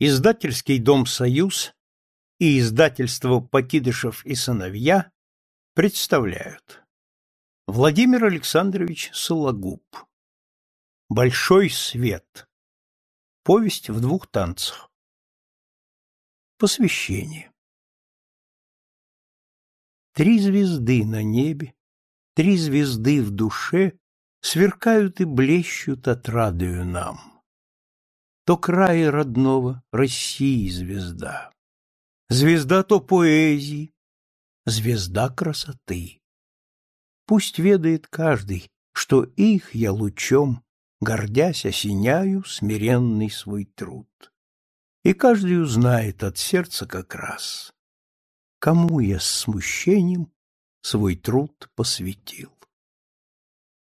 Издательский дом «Союз» и издательство «Покидышев и сыновья» представляют. Владимир Александрович Сологуб. Большой свет Повесть в двух танцах. Посвящение. Три звезды на небе, три звезды в душе Сверкают и блещут отрадою нам то края родного России звезда. Звезда то поэзии, звезда красоты. Пусть ведает каждый, что их я лучом, гордясь, осеняю смиренный свой труд. И каждый узнает от сердца как раз, кому я с смущением свой труд посвятил.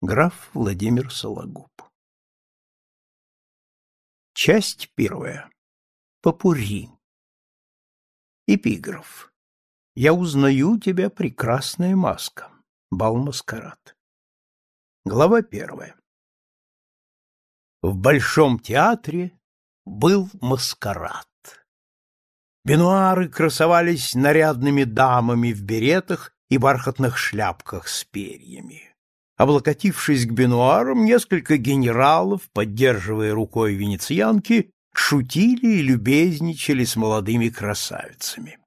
Граф Владимир Сологуб Часть первая. Попури. Эпиграф. Я узнаю тебя, прекрасная маска. Бал-маскарад. Глава первая. В Большом театре был маскарад. Бенуары красовались нарядными дамами в беретах и бархатных шляпках с перьями. Облокотившись к бенуарам, несколько генералов, поддерживая рукой венецианки, шутили и любезничали с молодыми красавицами.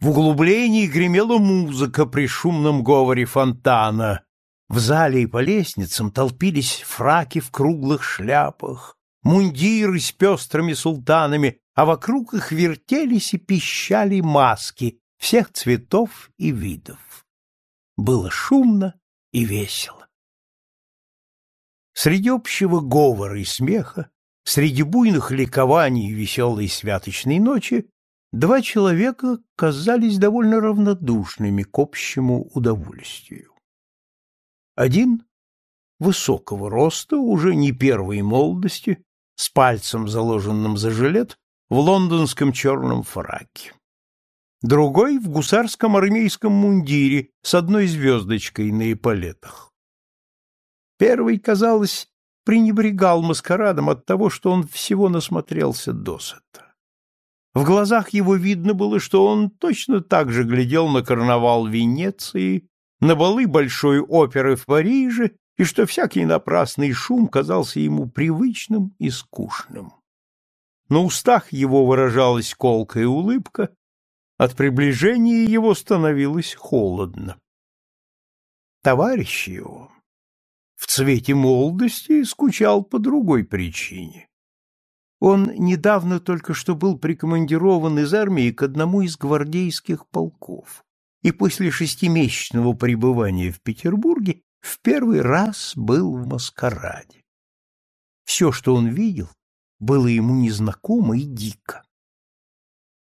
В углублении гремела музыка при шумном говоре фонтана. В зале и по лестницам толпились фраки в круглых шляпах, мундиры с пестрыми султанами, а вокруг их вертелись и пищали маски всех цветов и видов. Было шумно и весело. Среди общего говора и смеха, среди буйных ликований веселой святочной ночи, два человека казались довольно равнодушными к общему удовольствию. Один — высокого роста, уже не первой молодости, с пальцем, заложенным за жилет, в лондонском черном фраке другой в гусарском армейском мундире с одной звездочкой на эполетах. Первый, казалось, пренебрегал маскарадом от того, что он всего насмотрелся досыта. В глазах его видно было, что он точно так же глядел на карнавал Венеции, на балы Большой оперы в Париже, и что всякий напрасный шум казался ему привычным и скучным. На устах его выражалась колкая улыбка, от приближения его становилось холодно. Товарищ его в цвете молодости скучал по другой причине. Он недавно только что был прикомандирован из армии к одному из гвардейских полков и после шестимесячного пребывания в Петербурге в первый раз был в маскараде. Все, что он видел, было ему незнакомо и дико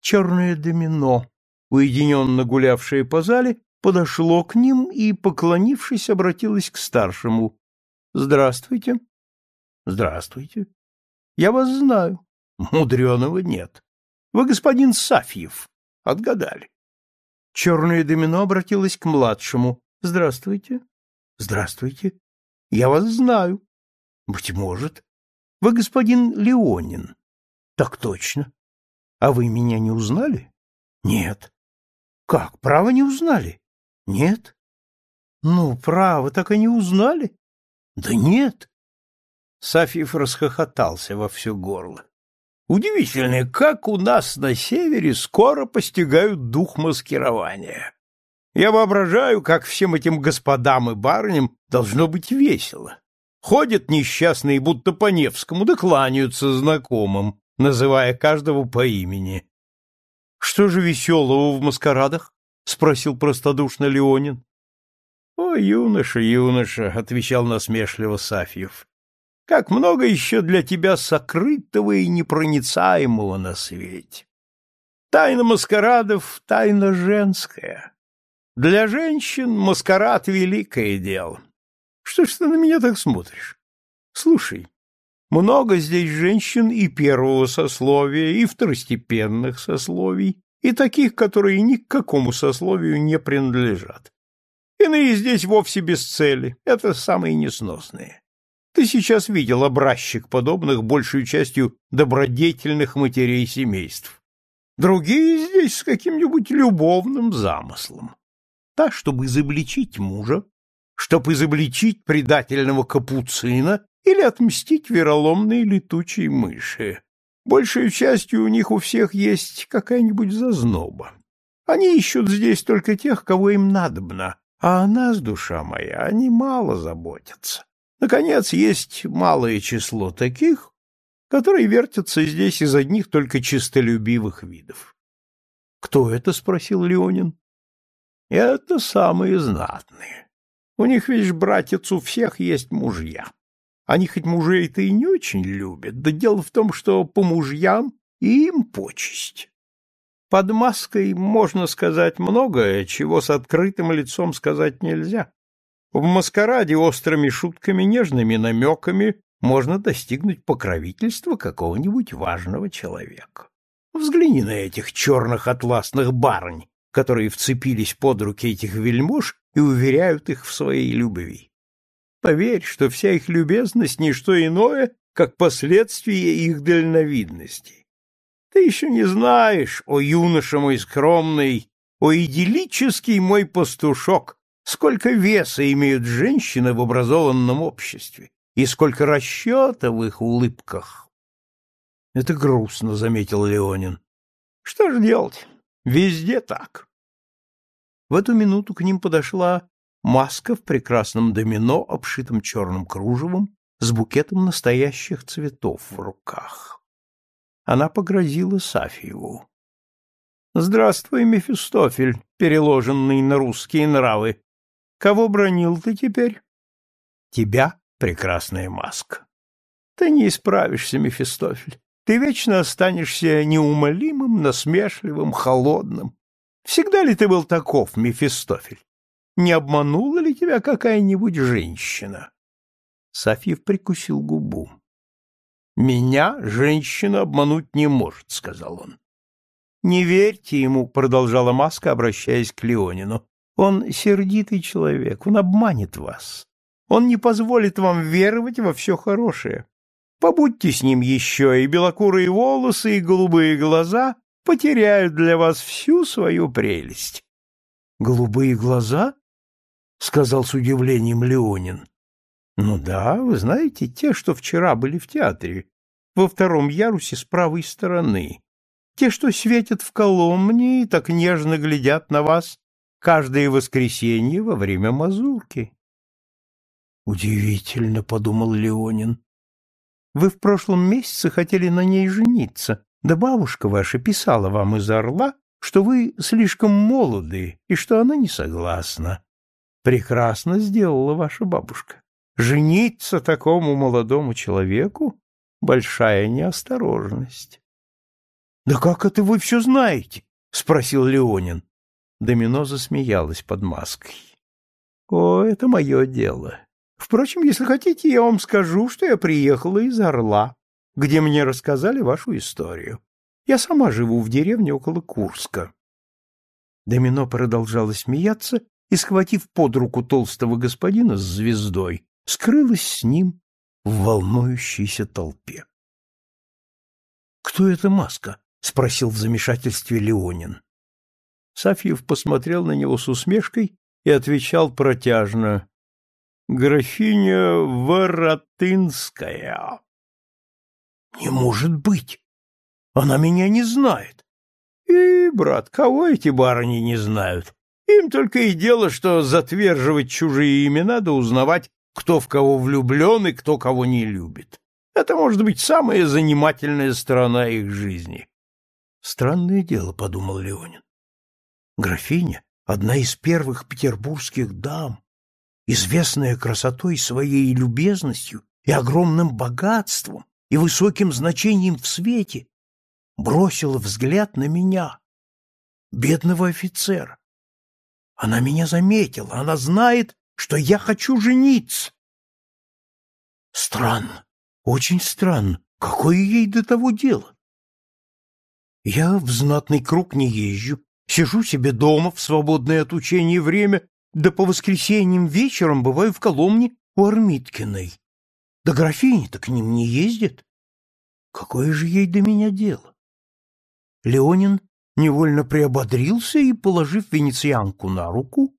черное домино, уединенно гулявшее по зале, подошло к ним и, поклонившись, обратилось к старшему. — Здравствуйте. — Здравствуйте. — Я вас знаю. — Мудреного нет. Вы господин Сафьев. Отгадали. Черное домино обратилось к младшему. — Здравствуйте. — Здравствуйте. — Я вас знаю. — Быть может. — Вы господин Леонин. — Так точно. А вы меня не узнали? Нет. Как, право не узнали? Нет. Ну, право, так и не узнали? Да нет. Сафьев расхохотался во все горло. Удивительно, как у нас на севере скоро постигают дух маскирования. Я воображаю, как всем этим господам и барыням должно быть весело. Ходят несчастные, будто по Невскому, да кланяются знакомым называя каждого по имени. — Что же веселого в маскарадах? — спросил простодушно Леонин. — О, юноша, юноша, — отвечал насмешливо Сафьев, — как много еще для тебя сокрытого и непроницаемого на свете. Тайна маскарадов — тайна женская. Для женщин маскарад — великое дело. Что ж ты на меня так смотришь? Слушай, много здесь женщин и первого сословия, и второстепенных сословий, и таких, которые ни к какому сословию не принадлежат. Иные здесь вовсе без цели, это самые несносные. Ты сейчас видел образчик подобных большей частью добродетельных матерей семейств. Другие здесь с каким-нибудь любовным замыслом. Та, чтобы изобличить мужа, чтобы изобличить предательного капуцина или отмстить вероломной летучей мыши. Большей частью у них у всех есть какая-нибудь зазноба. Они ищут здесь только тех, кого им надобно, а о нас, душа моя, они мало заботятся. Наконец, есть малое число таких, которые вертятся здесь из одних только чистолюбивых видов. — Кто это? — спросил Леонин. — Это самые знатные. У них, видишь, братец, у всех есть мужья. Они хоть мужей-то и не очень любят, да дело в том, что по мужьям им почесть. Под маской можно сказать многое, чего с открытым лицом сказать нельзя. В маскараде острыми шутками, нежными намеками можно достигнуть покровительства какого-нибудь важного человека. Взгляни на этих черных атласных барынь, которые вцепились под руки этих вельмож и уверяют их в своей любви. Поверь, что вся их любезность — не что иное, как последствие их дальновидности. Ты еще не знаешь, о юноша мой скромный, о идиллический мой пастушок, сколько веса имеют женщины в образованном обществе и сколько расчета в их улыбках. — Это грустно, — заметил Леонин. — Что ж делать? Везде так. В эту минуту к ним подошла маска в прекрасном домино, обшитом черным кружевом, с букетом настоящих цветов в руках. Она погрозила Сафьеву. — Здравствуй, Мефистофель, переложенный на русские нравы. Кого бронил ты теперь? — Тебя, прекрасная маска. Ты не исправишься, Мефистофель. Ты вечно останешься неумолимым, насмешливым, холодным. Всегда ли ты был таков, Мефистофель? Не обманула ли тебя какая-нибудь женщина? Сафьев прикусил губу. Меня женщина обмануть не может, сказал он. Не верьте ему, продолжала Маска, обращаясь к Леонину. Он сердитый человек, он обманет вас. Он не позволит вам веровать во все хорошее. Побудьте с ним еще, и белокурые волосы, и голубые глаза потеряют для вас всю свою прелесть. — Голубые глаза? — сказал с удивлением Леонин. — Ну да, вы знаете, те, что вчера были в театре, во втором ярусе с правой стороны. Те, что светят в Коломне и так нежно глядят на вас каждое воскресенье во время мазурки. — Удивительно, — подумал Леонин. — Вы в прошлом месяце хотели на ней жениться, да бабушка ваша писала вам из Орла, что вы слишком молоды и что она не согласна. Прекрасно сделала ваша бабушка. Жениться такому молодому человеку — большая неосторожность. — Да как это вы все знаете? — спросил Леонин. Домино засмеялась под маской. — О, это мое дело. Впрочем, если хотите, я вам скажу, что я приехала из Орла, где мне рассказали вашу историю. Я сама живу в деревне около Курска. Домино продолжала смеяться и, схватив под руку толстого господина с звездой, скрылась с ним в волнующейся толпе. «Кто эта маска?» — спросил в замешательстве Леонин. Сафьев посмотрел на него с усмешкой и отвечал протяжно. «Графиня Воротынская». «Не может быть! Она меня не знает!» «И, брат, кого эти барыни не знают? Им только и дело, что затверживать чужие имена да узнавать, кто в кого влюблен и кто кого не любит. Это может быть самая занимательная сторона их жизни. Странное дело, — подумал Леонин. Графиня — одна из первых петербургских дам, известная красотой своей любезностью и огромным богатством и высоким значением в свете, бросила взгляд на меня, бедного офицера, она меня заметила, она знает, что я хочу жениться. Странно, очень странно. Какое ей до того дело? Я в знатный круг не езжу, сижу себе дома в свободное от учения время, да по воскресеньям вечером бываю в Коломне у Армиткиной. Да графиня-то к ним не ездит. Какое же ей до меня дело? Леонин невольно приободрился и, положив венецианку на руку,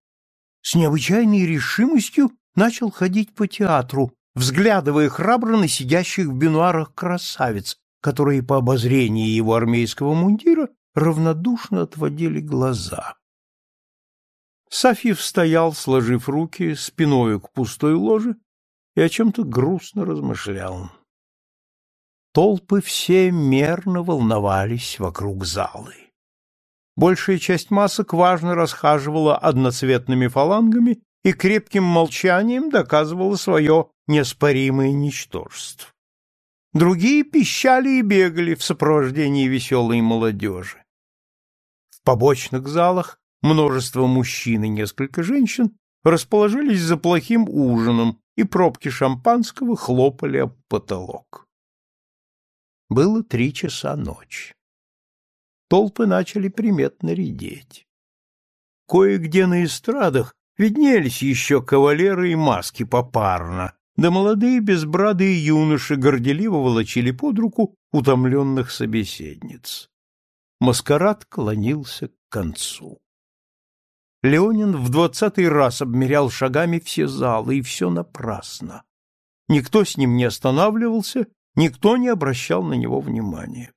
с необычайной решимостью начал ходить по театру, взглядывая храбро на сидящих в бинуарах красавиц, которые по обозрении его армейского мундира равнодушно отводили глаза. Сафьев стоял, сложив руки, спиною к пустой ложе, и о чем-то грустно размышлял. Толпы все мерно волновались вокруг залы. Большая часть масок важно расхаживала одноцветными фалангами и крепким молчанием доказывала свое неоспоримое ничтожество. Другие пищали и бегали в сопровождении веселой молодежи. В побочных залах множество мужчин и несколько женщин расположились за плохим ужином, и пробки шампанского хлопали об потолок. Было три часа ночи. Толпы начали приметно редеть. Кое-где на эстрадах виднелись еще кавалеры и маски попарно, да молодые безбрадые юноши горделиво волочили под руку утомленных собеседниц. Маскарад клонился к концу. Леонин в двадцатый раз обмерял шагами все залы, и все напрасно. Никто с ним не останавливался, никто не обращал на него внимания.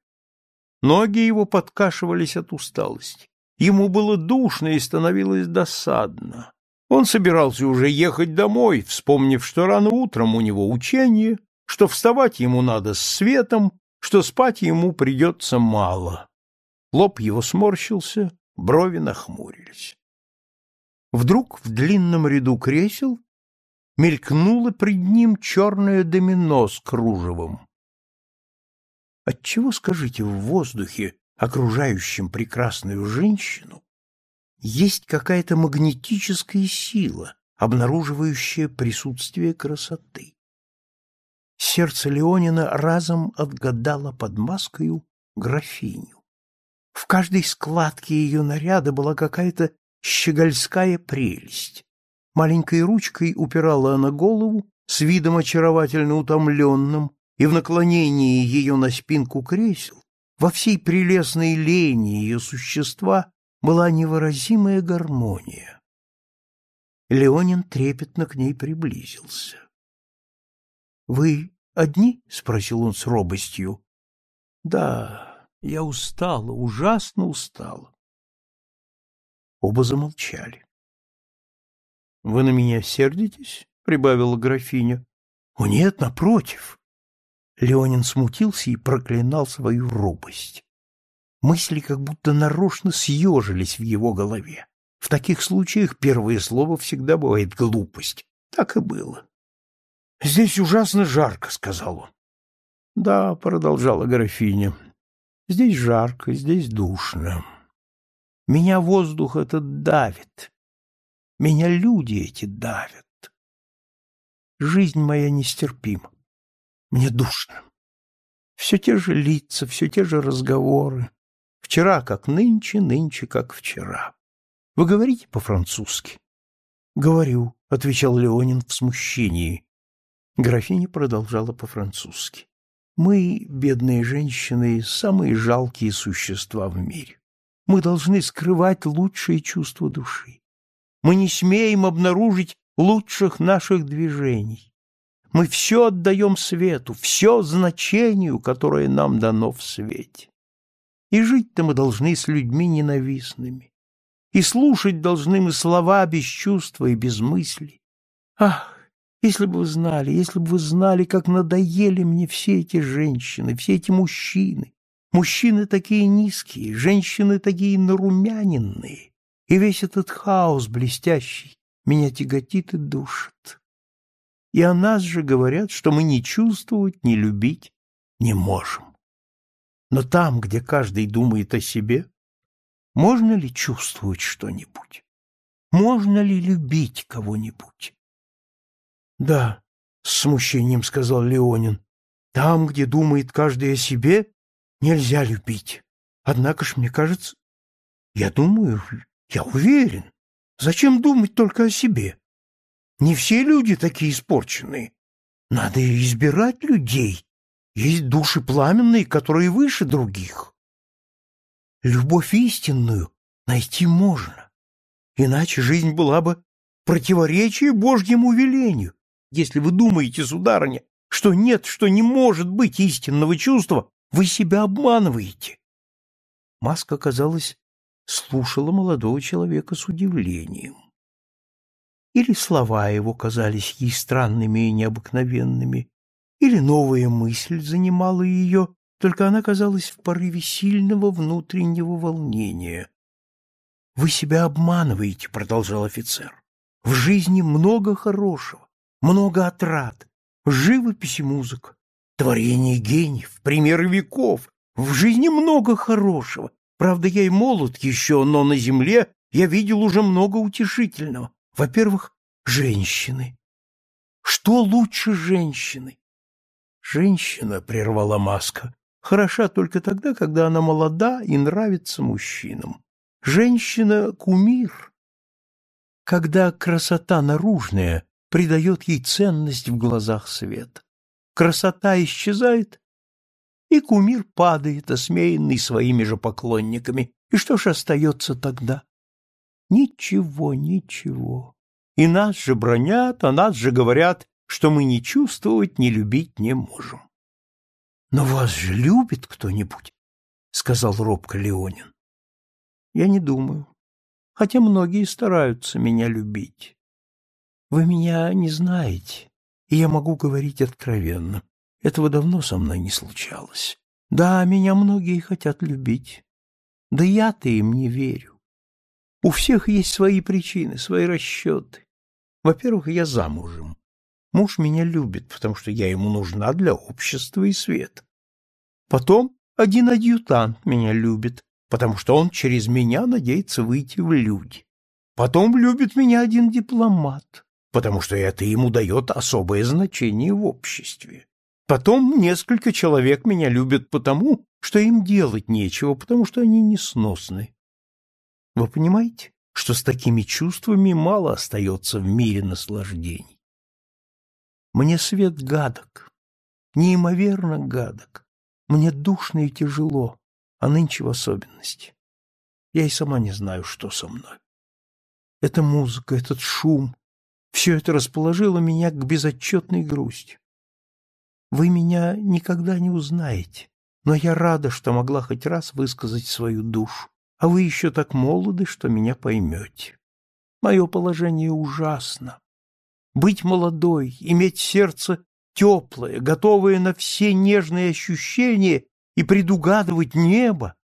Ноги его подкашивались от усталости. Ему было душно и становилось досадно. Он собирался уже ехать домой, вспомнив, что рано утром у него учение, что вставать ему надо с светом, что спать ему придется мало. Лоб его сморщился, брови нахмурились. Вдруг в длинном ряду кресел мелькнуло пред ним черное домино с кружевом. Отчего, скажите, в воздухе, окружающем прекрасную женщину, есть какая-то магнетическая сила, обнаруживающая присутствие красоты? Сердце Леонина разом отгадало под маскою графиню. В каждой складке ее наряда была какая-то щегольская прелесть. Маленькой ручкой упирала она голову с видом очаровательно утомленным, и в наклонении ее на спинку кресел, во всей прелестной лени ее существа была невыразимая гармония. Леонин трепетно к ней приблизился. — Вы одни? — спросил он с робостью. — Да, я устала, ужасно устала. Оба замолчали. — Вы на меня сердитесь? — прибавила графиня. — О, нет, напротив. Леонин смутился и проклинал свою робость. Мысли как будто нарочно съежились в его голове. В таких случаях первое слово всегда бывает глупость. Так и было. — Здесь ужасно жарко, — сказал он. — Да, — продолжала графиня, — здесь жарко, здесь душно. Меня воздух этот давит. Меня люди эти давят. Жизнь моя нестерпима. Мне душно. Все те же лица, все те же разговоры. Вчера как нынче, нынче как вчера. Вы говорите по-французски? Говорю, отвечал Леонин в смущении. Графиня продолжала по-французски. Мы, бедные женщины, самые жалкие существа в мире. Мы должны скрывать лучшие чувства души. Мы не смеем обнаружить лучших наших движений. Мы все отдаем свету, все значению, которое нам дано в свете. И жить-то мы должны с людьми ненавистными. И слушать должны мы слова без чувства и без мысли. Ах, если бы вы знали, если бы вы знали, как надоели мне все эти женщины, все эти мужчины, Мужчины такие низкие, женщины такие нарумяненные, и весь этот хаос блестящий меня тяготит и душит. И о нас же говорят, что мы не чувствовать, не любить не можем. Но там, где каждый думает о себе, можно ли чувствовать что-нибудь? Можно ли любить кого-нибудь? — Да, — с смущением сказал Леонин, — там, где думает каждый о себе, нельзя любить. Однако ж, мне кажется, я думаю, я уверен. Зачем думать только о себе? Не все люди такие испорченные. Надо избирать людей. Есть души пламенные, которые выше других. Любовь истинную найти можно. Иначе жизнь была бы противоречие Божьему велению. Если вы думаете, сударыня, что нет, что не может быть истинного чувства, вы себя обманываете. Маска, казалось, слушала молодого человека с удивлением. Или слова его казались ей странными и необыкновенными, или новая мысль занимала ее, только она казалась в порыве сильного внутреннего волнения. «Вы себя обманываете», — продолжал офицер. «В жизни много хорошего, много отрад, живопись и музыка, творение гениев, примеры веков. В жизни много хорошего. Правда, я и молод еще, но на земле я видел уже много утешительного. Во-первых, женщины. Что лучше женщины? Женщина, — прервала Маска, — хороша только тогда, когда она молода и нравится мужчинам. Женщина — кумир. Когда красота наружная придает ей ценность в глазах света. Красота исчезает, и кумир падает, осмеянный своими же поклонниками. И что ж остается тогда? Ничего, ничего. И нас же бронят, а нас же говорят, что мы ни чувствовать, ни любить не можем. Но вас же любит кто-нибудь, — сказал робко Леонин. Я не думаю, хотя многие стараются меня любить. Вы меня не знаете, и я могу говорить откровенно. Этого давно со мной не случалось. Да, меня многие хотят любить. Да я-то им не верю. У всех есть свои причины, свои расчеты. Во-первых, я замужем. Муж меня любит, потому что я ему нужна для общества и света. Потом один адъютант меня любит, потому что он через меня надеется выйти в люди. Потом любит меня один дипломат, потому что это ему дает особое значение в обществе. Потом несколько человек меня любят потому, что им делать нечего, потому что они несносны. Вы понимаете, что с такими чувствами мало остается в мире наслаждений? Мне свет гадок, неимоверно гадок. Мне душно и тяжело, а нынче в особенности. Я и сама не знаю, что со мной. Эта музыка, этот шум, все это расположило меня к безотчетной грусти. Вы меня никогда не узнаете, но я рада, что могла хоть раз высказать свою душу, а вы еще так молоды, что меня поймете. Мое положение ужасно. Быть молодой, иметь сердце теплое, готовое на все нежные ощущения и предугадывать небо,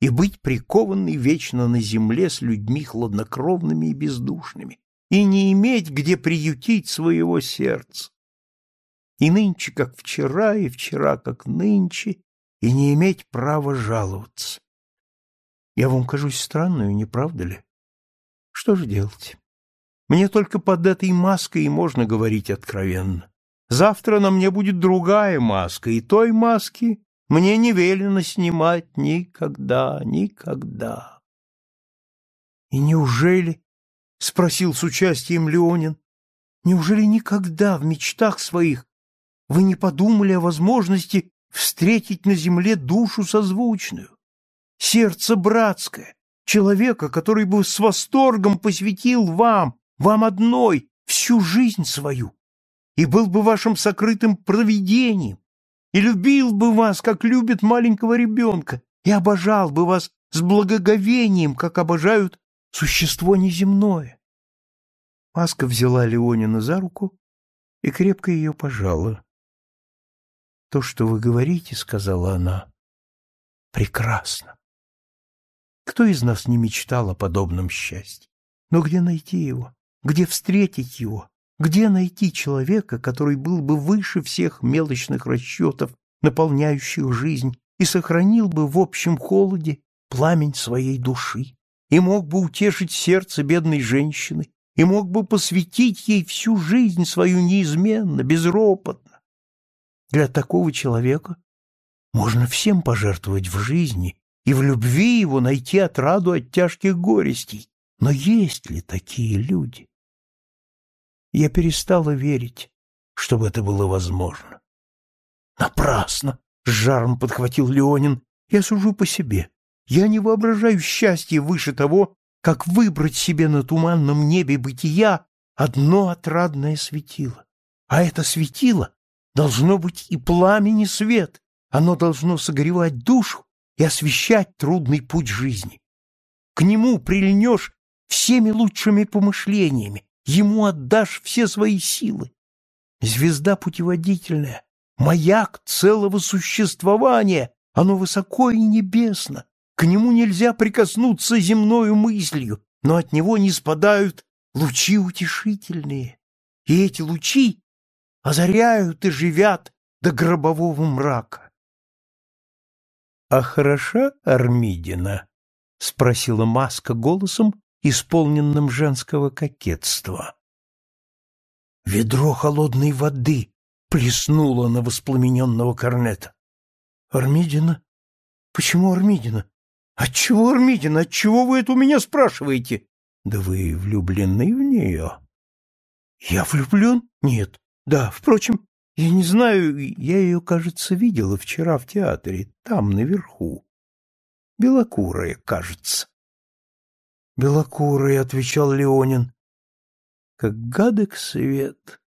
и быть прикованной вечно на земле с людьми хладнокровными и бездушными, и не иметь где приютить своего сердца. И нынче, как вчера, и вчера, как нынче, и не иметь права жаловаться. Я вам кажусь странную, не правда ли? Что же делать? Мне только под этой маской и можно говорить откровенно. Завтра на мне будет другая маска, и той маски мне не велено снимать никогда, никогда. И неужели — спросил с участием Леонин. — Неужели никогда в мечтах своих вы не подумали о возможности встретить на земле душу созвучную, сердце братское, человека, который бы с восторгом посвятил вам, вам одной, всю жизнь свою, и был бы вашим сокрытым провидением, и любил бы вас, как любит маленького ребенка, и обожал бы вас с благоговением, как обожают существо неземное. Маска взяла Леонина за руку и крепко ее пожала. «То, что вы говорите, — сказала она, — прекрасно. Кто из нас не мечтал о подобном счастье? Но где найти его? Где встретить его? Где найти человека, который был бы выше всех мелочных расчетов, наполняющих жизнь, и сохранил бы в общем холоде пламень своей души? и мог бы утешить сердце бедной женщины, и мог бы посвятить ей всю жизнь свою неизменно, безропотно. Для такого человека можно всем пожертвовать в жизни и в любви его найти отраду от тяжких горестей. Но есть ли такие люди? Я перестала верить, чтобы это было возможно. Напрасно, с жаром подхватил Леонин. Я сужу по себе. Я не воображаю счастья выше того, как выбрать себе на туманном небе бытия одно отрадное светило. А это светило должно быть и пламени свет. Оно должно согревать душу и освещать трудный путь жизни. К нему прильнешь всеми лучшими помышлениями, ему отдашь все свои силы. Звезда путеводительная, маяк целого существования, оно высоко и небесно, к нему нельзя прикоснуться земною мыслью, но от него не спадают лучи утешительные. И эти лучи озаряют и живят до гробового мрака. — А хороша Армидина? — спросила Маска голосом, исполненным женского кокетства. Ведро холодной воды плеснуло на воспламененного корнета. — Армидина? Почему Армидина? Отчего, Армидин, отчего вы это у меня спрашиваете? Да вы влюблены в нее. Я влюблен? Нет. Да, впрочем, я не знаю, я ее, кажется, видела вчера в театре, там, наверху. Белокурая, кажется. Белокурая, отвечал Леонин. Как гадок свет,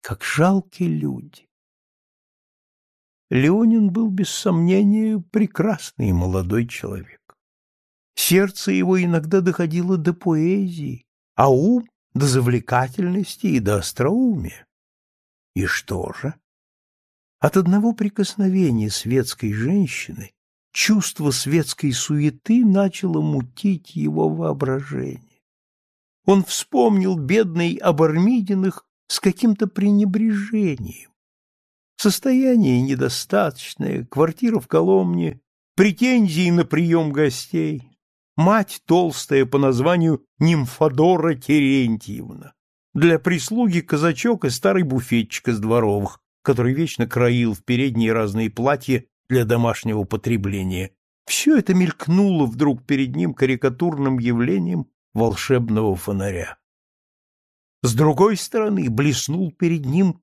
как жалкие люди. Леонин был, без сомнения, прекрасный молодой человек. Сердце его иногда доходило до поэзии, а ум — до завлекательности и до остроумия. И что же? От одного прикосновения светской женщины чувство светской суеты начало мутить его воображение. Он вспомнил бедный Обармидиных с каким-то пренебрежением Состояние недостаточное, квартира в Коломне, претензии на прием гостей, мать толстая по названию Нимфодора Терентьевна, для прислуги казачок и старый буфетчик из дворовых, который вечно краил в передние разные платья для домашнего потребления. Все это мелькнуло вдруг перед ним карикатурным явлением волшебного фонаря. С другой стороны блеснул перед ним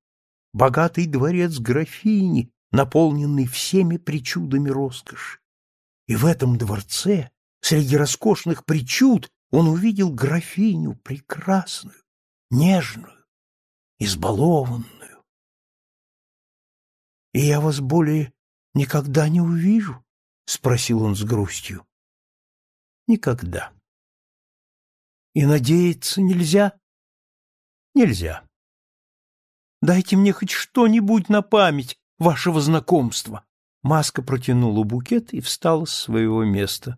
богатый дворец графини, наполненный всеми причудами роскоши. И в этом дворце, среди роскошных причуд, он увидел графиню прекрасную, нежную, избалованную. — И я вас более никогда не увижу? — спросил он с грустью. — Никогда. — И надеяться нельзя? — Нельзя. Дайте мне хоть что-нибудь на память вашего знакомства. Маска протянула букет и встала с своего места.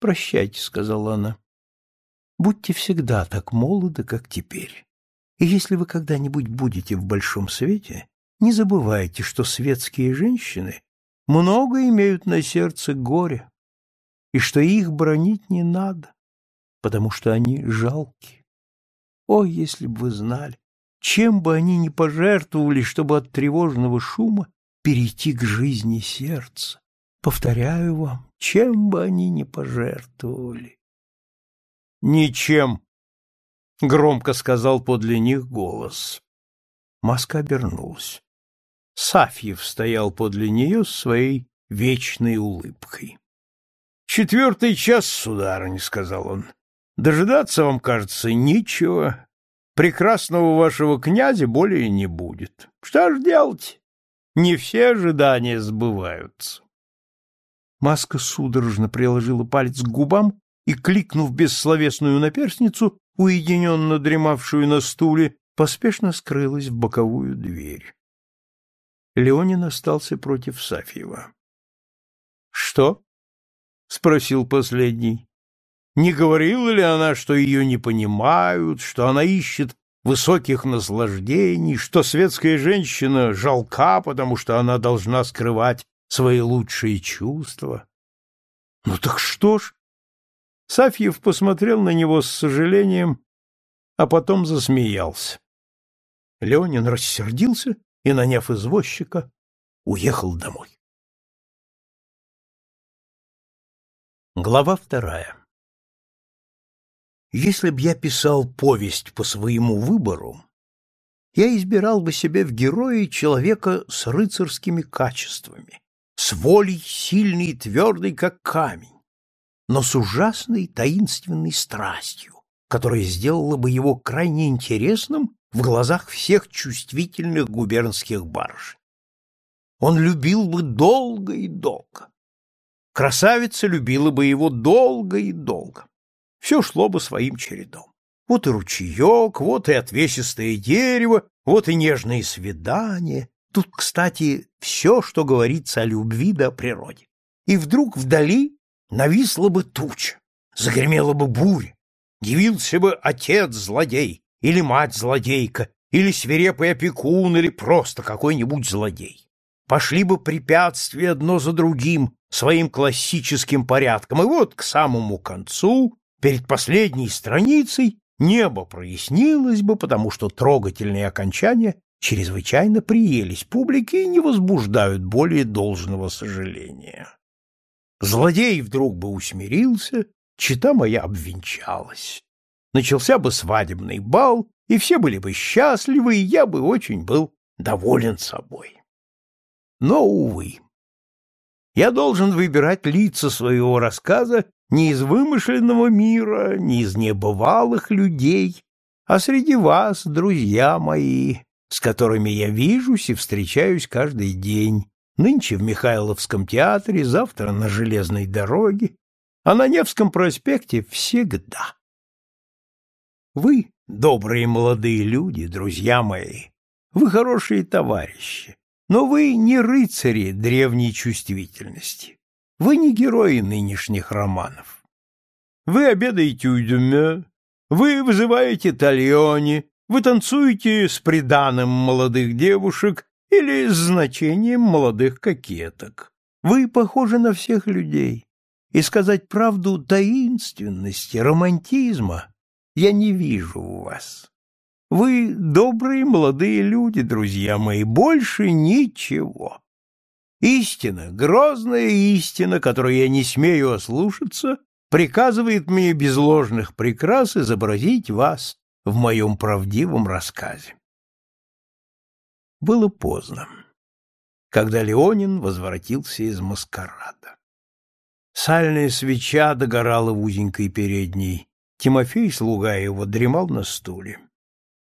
«Прощайте», — сказала она. «Будьте всегда так молоды, как теперь. И если вы когда-нибудь будете в большом свете, не забывайте, что светские женщины много имеют на сердце горя, и что их бронить не надо, потому что они жалки. О, если бы вы знали! чем бы они ни пожертвовали, чтобы от тревожного шума перейти к жизни сердца. Повторяю вам, чем бы они ни пожертвовали. Ничем, громко сказал подле них голос. Маска обернулась. Сафьев стоял подле нее с своей вечной улыбкой. Четвертый час, сударыня, сказал он. Дожидаться вам, кажется, нечего прекрасного вашего князя более не будет. Что ж делать? Не все ожидания сбываются. Маска судорожно приложила палец к губам и, кликнув бессловесную наперсницу, уединенно дремавшую на стуле, поспешно скрылась в боковую дверь. Леонин остался против Сафьева. — Что? — спросил последний. Не говорила ли она, что ее не понимают, что она ищет высоких наслаждений, что светская женщина жалка, потому что она должна скрывать свои лучшие чувства? Ну так что ж? Сафьев посмотрел на него с сожалением, а потом засмеялся. Леонин рассердился и, наняв извозчика, уехал домой. Глава вторая если б я писал повесть по своему выбору, я избирал бы себе в герое человека с рыцарскими качествами, с волей сильной и твердой, как камень, но с ужасной таинственной страстью, которая сделала бы его крайне интересным в глазах всех чувствительных губернских барышень. Он любил бы долго и долго. Красавица любила бы его долго и долго. Все шло бы своим чередом. Вот и ручеек, вот и отвесистое дерево, вот и нежные свидания. Тут, кстати, все, что говорится о любви да о природе. И вдруг вдали нависла бы туча, загремела бы буря, явился бы отец-злодей, или мать-злодейка, или свирепый опекун, или просто какой-нибудь злодей. Пошли бы препятствия одно за другим, своим классическим порядком, и вот к самому концу, перед последней страницей, небо прояснилось бы, потому что трогательные окончания чрезвычайно приелись публике и не возбуждают более должного сожаления. Злодей вдруг бы усмирился, чита моя обвенчалась. Начался бы свадебный бал, и все были бы счастливы, и я бы очень был доволен собой. Но, увы, я должен выбирать лица своего рассказа не из вымышленного мира, не из небывалых людей, а среди вас, друзья мои, с которыми я вижусь и встречаюсь каждый день, нынче в Михайловском театре, завтра на железной дороге, а на Невском проспекте всегда. Вы, добрые молодые люди, друзья мои, вы хорошие товарищи, но вы не рыцари древней чувствительности. Вы не герои нынешних романов. Вы обедаете у Дюме, вы вызываете Тальони, вы танцуете с приданым молодых девушек или с значением молодых кокеток. Вы похожи на всех людей, и сказать правду таинственности, романтизма я не вижу у вас. Вы добрые молодые люди, друзья мои, больше ничего. Истина, грозная истина, которой я не смею ослушаться, приказывает мне без ложных прикрас изобразить вас в моем правдивом рассказе. Было поздно, когда Леонин возвратился из маскарада. Сальная свеча догорала в узенькой передней. Тимофей, слуга его, дремал на стуле.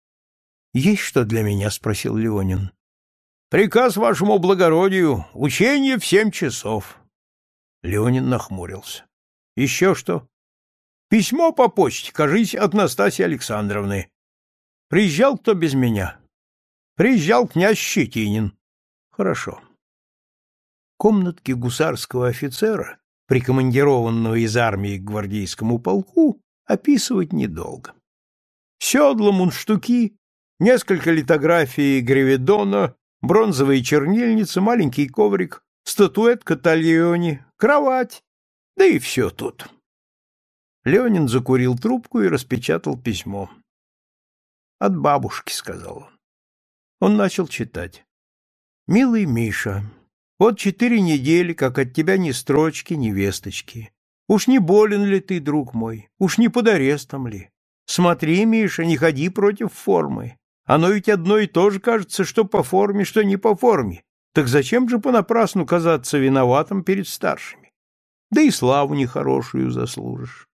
— Есть что для меня? — спросил Леонин. — Приказ вашему благородию. Учение в семь часов. Леонин нахмурился. — Еще что? — Письмо по почте, кажись, от Настасьи Александровны. Приезжал кто без меня? — Приезжал князь Щетинин. — Хорошо. Комнатки гусарского офицера прикомандированного из армии к гвардейскому полку, описывать недолго. Седла, мундштуки, несколько литографий Греведона, бронзовые чернильницы, маленький коврик, статуэтка Тальони, кровать, да и все тут. Ленин закурил трубку и распечатал письмо. «От бабушки», — сказал он. Он начал читать. «Милый Миша, вот четыре недели, как от тебя ни строчки, ни весточки. Уж не болен ли ты, друг мой? Уж не под арестом ли? Смотри, Миша, не ходи против формы. Оно ведь одно и то же кажется, что по форме, что не по форме. Так зачем же понапрасну казаться виноватым перед старшими? Да и славу нехорошую заслужишь.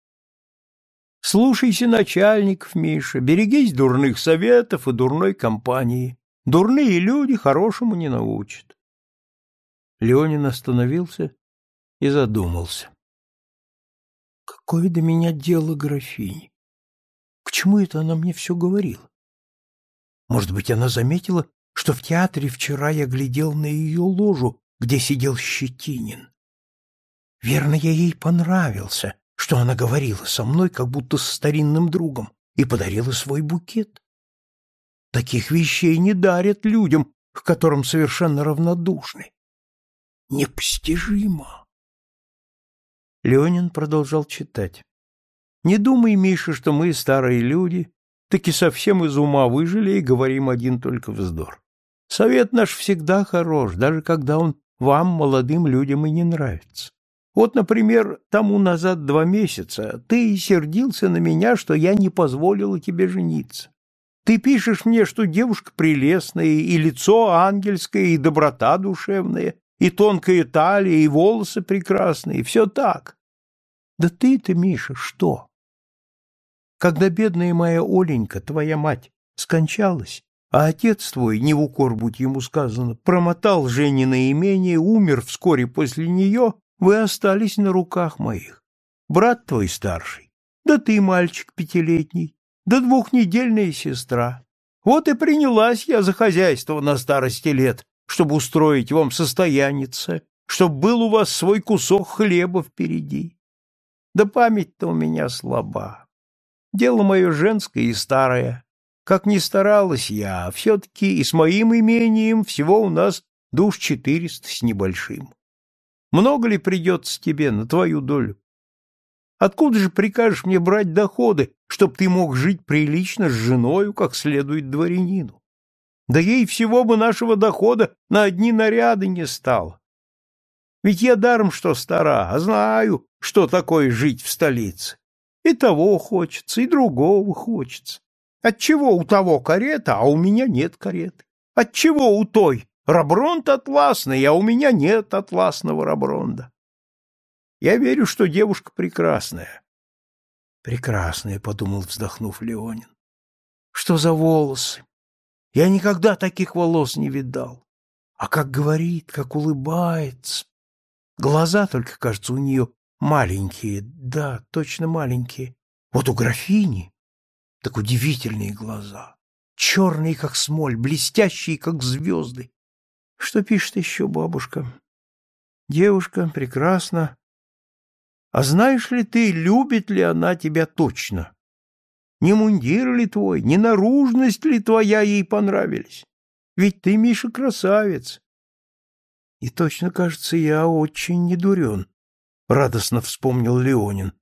Слушайся начальников, Миша, берегись дурных советов и дурной компании. Дурные люди хорошему не научат. Леонин остановился и задумался. Какое до меня дело графини? К чему это она мне все говорила? Может быть, она заметила, что в театре вчера я глядел на ее ложу, где сидел Щетинин. Верно, я ей понравился, что она говорила со мной, как будто с старинным другом, и подарила свой букет. Таких вещей не дарят людям, к которым совершенно равнодушны. Непостижимо. Ленин продолжал читать. Не думай, Миша, что мы, старые люди, таки совсем из ума выжили и говорим один только вздор. Совет наш всегда хорош, даже когда он вам, молодым людям, и не нравится. Вот, например, тому назад два месяца ты сердился на меня, что я не позволила тебе жениться. Ты пишешь мне, что девушка прелестная, и лицо ангельское, и доброта душевная, и тонкая талия, и волосы прекрасные, все так. Да ты-то, Миша, что? Когда бедная моя Оленька, твоя мать, скончалась, а отец твой, не в укор будь ему сказано, промотал Женина имение, умер вскоре после нее, вы остались на руках моих. Брат твой старший, да ты мальчик пятилетний, да двухнедельная сестра. Вот и принялась я за хозяйство на старости лет, чтобы устроить вам состоянице, чтобы был у вас свой кусок хлеба впереди. Да память-то у меня слаба. Дело мое женское и старое. Как ни старалась я, все-таки и с моим имением всего у нас душ четыреста с небольшим. Много ли придется тебе на твою долю? Откуда же прикажешь мне брать доходы, чтоб ты мог жить прилично с женою, как следует дворянину? Да ей всего бы нашего дохода на одни наряды не стало. Ведь я даром что стара, а знаю, что такое жить в столице. И того хочется, и другого хочется. Отчего у того карета, а у меня нет кареты? Отчего у той рабронт атласный, а у меня нет атласного рабронда? Я верю, что девушка прекрасная. Прекрасная, подумал, вздохнув Леонин. Что за волосы? Я никогда таких волос не видал. А как говорит, как улыбается. Глаза только, кажется, у нее маленькие. Да, точно маленькие. Вот у графини так удивительные глаза. Черные, как смоль, блестящие, как звезды. Что пишет еще бабушка? Девушка прекрасна, а знаешь ли ты, любит ли она тебя точно? Не мундир ли твой, не наружность ли твоя ей понравились? Ведь ты, Миша, красавец. И точно, кажется, я очень недурен, — радостно вспомнил Леонин.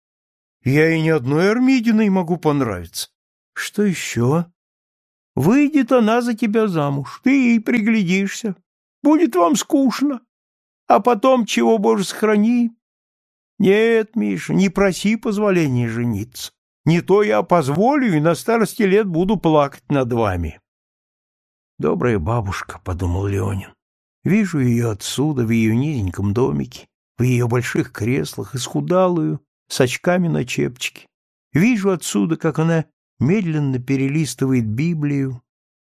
Я и ни одной Армидиной могу понравиться. Что еще? Выйдет она за тебя замуж, ты ей приглядишься. Будет вам скучно. А потом, чего, Боже, сохрани, нет, Миша, не проси позволения жениться. Не то я позволю и на старости лет буду плакать над вами. Добрая бабушка, — подумал Леонин. Вижу ее отсюда, в ее низеньком домике, в ее больших креслах, исхудалую, с очками на чепчике. Вижу отсюда, как она медленно перелистывает Библию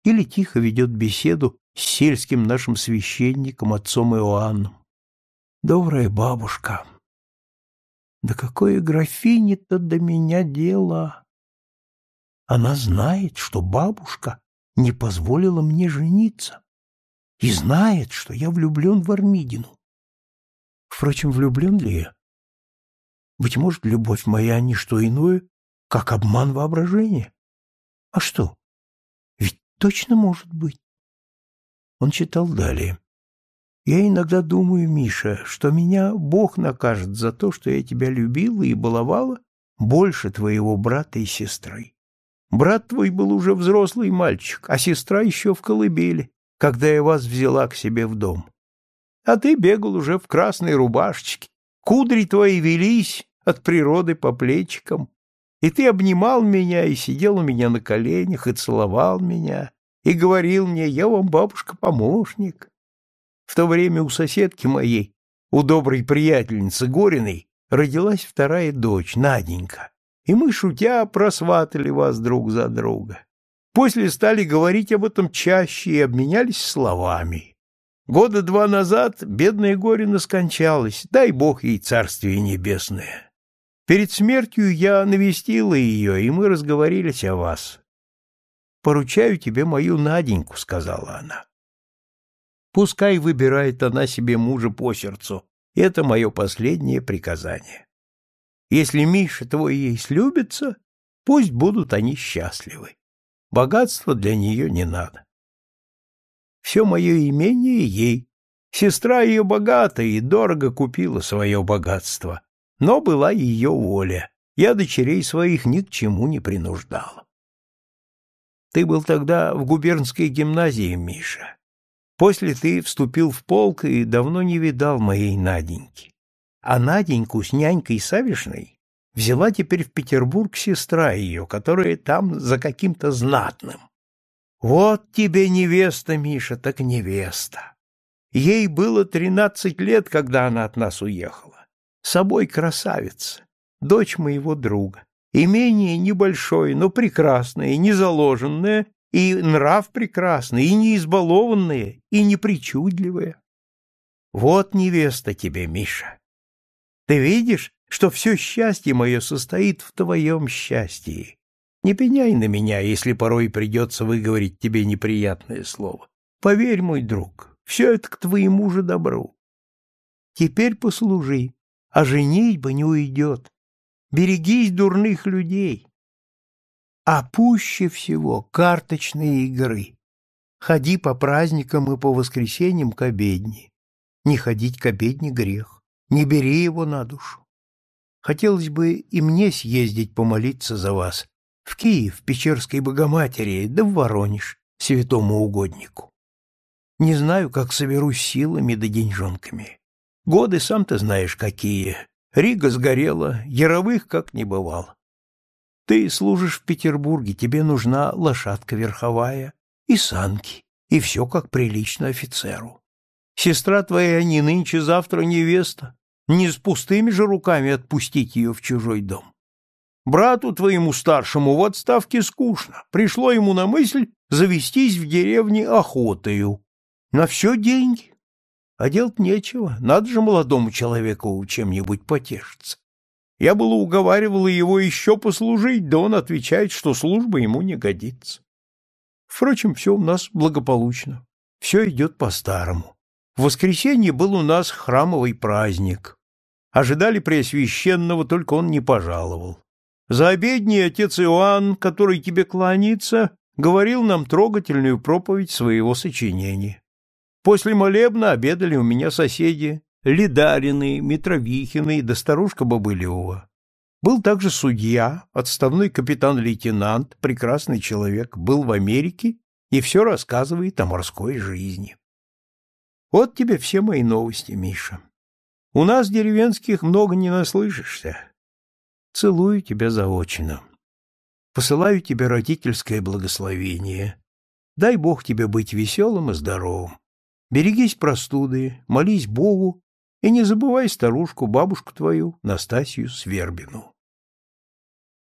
или тихо ведет беседу с сельским нашим священником, отцом Иоанном. Добрая бабушка, да какое графине-то до меня дело? Она знает, что бабушка не позволила мне жениться и знает, что я влюблен в Армидину. Впрочем, влюблен ли я? Быть может, любовь моя не что иное, как обман воображения. А что? Ведь точно может быть. Он читал далее. Я иногда думаю, Миша, что меня Бог накажет за то, что я тебя любила и баловала больше твоего брата и сестры. Брат твой был уже взрослый мальчик, а сестра еще в колыбели, когда я вас взяла к себе в дом. А ты бегал уже в красной рубашечке, кудри твои велись от природы по плечикам, и ты обнимал меня и сидел у меня на коленях и целовал меня, и говорил мне, я вам, бабушка, помощник. В то время у соседки моей, у доброй приятельницы Гориной, родилась вторая дочь, Наденька, и мы, шутя, просватали вас друг за друга. После стали говорить об этом чаще и обменялись словами. Года два назад бедная Горина скончалась, дай бог ей царствие небесное. Перед смертью я навестила ее, и мы разговорились о вас. «Поручаю тебе мою Наденьку», — сказала она. Пускай выбирает она себе мужа по сердцу. Это мое последнее приказание. Если Миша твой ей слюбится, пусть будут они счастливы. Богатства для нее не надо. Все мое имение ей. Сестра ее богата и дорого купила свое богатство. Но была ее воля. Я дочерей своих ни к чему не принуждала. Ты был тогда в губернской гимназии, Миша. После ты вступил в полк и давно не видал моей Наденьки. А Наденьку с нянькой Савишной взяла теперь в Петербург сестра ее, которая там за каким-то знатным. Вот тебе невеста, Миша, так невеста. Ей было тринадцать лет, когда она от нас уехала. С собой красавица, дочь моего друга. Имение небольшое, но прекрасное, не заложенное, и нрав прекрасный, и не избалованное, и не причудливое. Вот невеста тебе, Миша. Ты видишь, что все счастье мое состоит в твоем счастье. Не пеняй на меня, если порой придется выговорить тебе неприятное слово. Поверь, мой друг, все это к твоему же добру. Теперь послужи, а женитьба не уйдет. Берегись дурных людей. А пуще всего карточные игры. Ходи по праздникам и по воскресеньям к обедне. Не ходить к обедне грех. Не бери его на душу. Хотелось бы и мне съездить помолиться за вас. В Киев, Печерской Богоматери, да в Воронеж, святому угоднику. Не знаю, как соберусь силами да деньжонками. Годы, сам ты знаешь, какие. Рига сгорела, яровых как не бывало. Ты служишь в Петербурге, тебе нужна лошадка верховая и санки, и все как прилично офицеру. Сестра твоя не нынче-завтра невеста, не с пустыми же руками отпустить ее в чужой дом. Брату твоему старшему в отставке скучно, пришло ему на мысль завестись в деревне охотою. На все деньги. А делать нечего, надо же молодому человеку чем-нибудь потешиться. Я было уговаривала его еще послужить, да он отвечает, что служба ему не годится. Впрочем, все у нас благополучно, все идет по-старому. В воскресенье был у нас храмовый праздник. Ожидали Преосвященного, только он не пожаловал. За обедней отец Иоанн, который тебе кланяется, говорил нам трогательную проповедь своего сочинения. После молебна обедали у меня соседи Лидарины, Митровихины да старушка Бобылева. Был также судья, отставной капитан-лейтенант, прекрасный человек, был в Америке и все рассказывает о морской жизни. Вот тебе все мои новости, Миша. У нас деревенских много не наслышишься. Целую тебя заочно. Посылаю тебе родительское благословение. Дай Бог тебе быть веселым и здоровым. Берегись простуды, молись Богу и не забывай старушку, бабушку твою, Настасью Свербину.